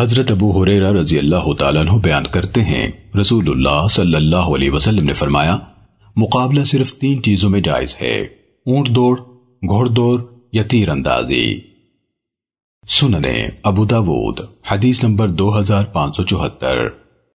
حضرت ابو حریرہ رضی اللہ تعالیٰ عنہ بیان کرتے ہیں۔ رسول اللہ صلی اللہ علیہ وسلم نے فرمایا، مقابلہ صرف تین چیزوں میں جائز ہے۔ اونٹ دوڑ، گھوڑ دوڑ یا تیر اندازی۔ سننے ابو داود، حدیث نمبر دو ہزار پانچ سو چوہتر۔